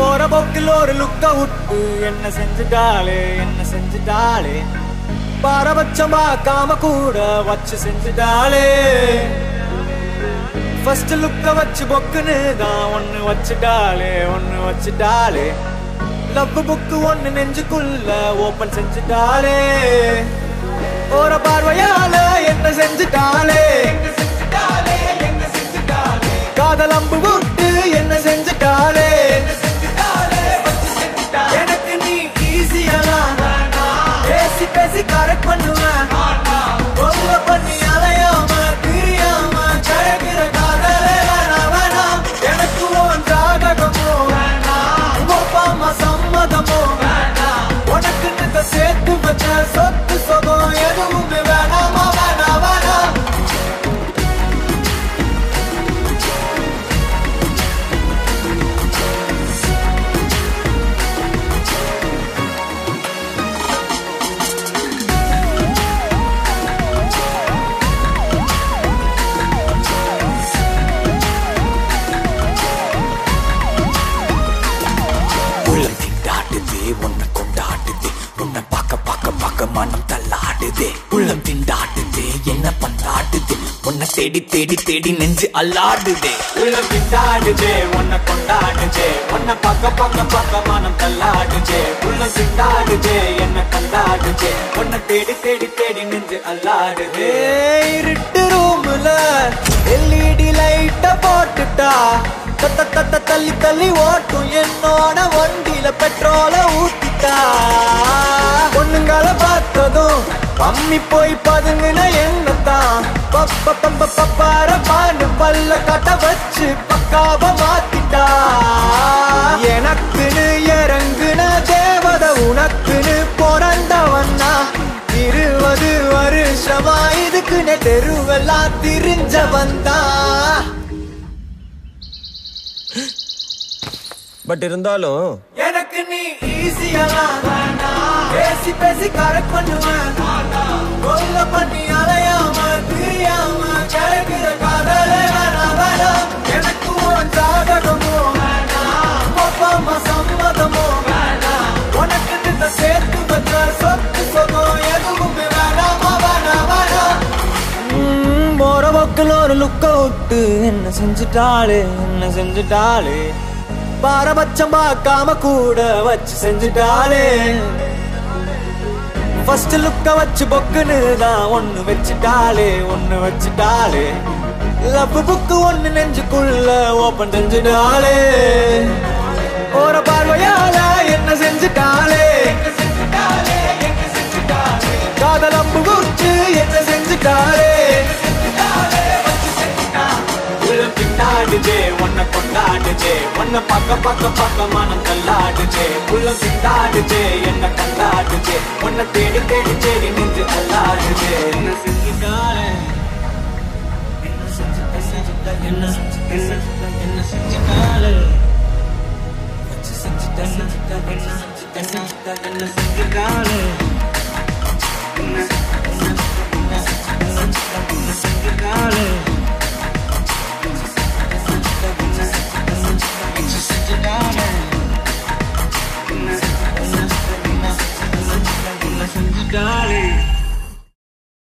போற போக்கில் ஒரு லுக்க விட்டு என்ன செஞ்சுட்டாளே என்ன செஞ்சுட்டாளே? பாரபட்சம் பார்க்காம கூட வச்சு செஞ்சுட்டாளே. ஃபர்ஸ்ட் லுக்க வச்சு பொக்குன்னு தான் ஒன்னு வச்சுட்டாளே ஒன்னு வச்சுட்டாளே. லவ் புக்கு ஒன்னு நெஞ்சுக்குள்ள ஓபன் செஞ்சுட்டாளே. ஒரு பார்வையால என்ன செஞ்சுட்டாளே? பண்ணுவேன். கொல்ல பண்ணி அலையாம பிரியாம ஜெயகிற தள்ளாடுதே உள்ளம் திண்டாடுதே என்ன பந்தாடுதே உன்னை தேடி தேடி தேடி நெஞ்சு அல்லாடுதே. உள்ளம் திண்டாடுதே உன்னை கொண்டாடுதே. உன்னை பக்க பக்க பக்க மனம் தள்ளாடுதே. உள்ளம் திண்டாடுதே என்ன கொண்டாடுதே. உன்னை தேடி தேடி தேடி நெஞ்சு அல்லாடுதே. இருட்டு ரூம்ல எல்இடி லைட்ட போட்டுட்டா. தத்த தத்த தள்ளி தள்ளி ஓட்டும். என்னோட வண்டியில பெட்ரோல ஊத்திட்டா. பம்மி போய் பதுங்கின என்னத்தான் பப்ப பப்ப பப்பார பாண்டு பல்ல கட்ட வச்சு பக்காவ மாத்திட்டா. எனக்குன்னு இறங்குன தேவத உனக்குன்னு பிறந்தவன்னா. இருபது வருஷமா இதுக்குன்னு தெருவெல்லாம் திரிஞ்சவன் தான் பட் இருந்தாலும் எனக்கு நீ ஈஸியெல்லாம் பேசி பேசி கரெக்ட் பண்ணுவேன். கொல்ல பண்ணி அலையாம பிரியாம கிழக்கிற காதல வேணாம் எனக்கு உன் ஜாதகமோ அப்பா அம்மா சம்மதமோ உனக்கு இந்த சேர்த்து வச்ச சொத்து சுகம் எதுவுமே வேணாமா. வேணாம் வேணாம் போற போக்கில் ஒரு லுக்க விட்டு என்ன செஞ்சுட்டாளே என்ன செஞ்சுட்டாளே. பாரபட்சம் பார்க்காம கூட வச்சு செஞ்சுட்டாளே. ஃபர்ஸ்ட் லுக்க வச்சு பொக்குன்னு தான் ஒன்னு வச்சுட்டாலே ஒன்னு வச்சுட்டாலே லவ் புக்கு ஒன்னு நெஞ்சுக்குள்ள ஓபன் செஞ்சுட்டாலே ஒரு பார்வையால கொண்டாடுதே உன்னை பக்க பக்க பக்க மனம் கல்லாடுதே உள்ளம் திண்டாடுதே என்ன கண்டாடுதே உன்னை தேடி தேடி தேடி நின்று அல்லாடுதே என்ன செஞ்சுட்டாரு என்ன செஞ்சு செஞ்சுட்ட என்ன செஞ்சுட்ட செஞ்சுட்ட என்ன செஞ்சுட்டாரு வச்சு செஞ்சுட்ட செஞ்சுட்ட என்ன செஞ்சுட்ட செஞ்சுட்ட என்ன செஞ்சுட்டாரு என்ன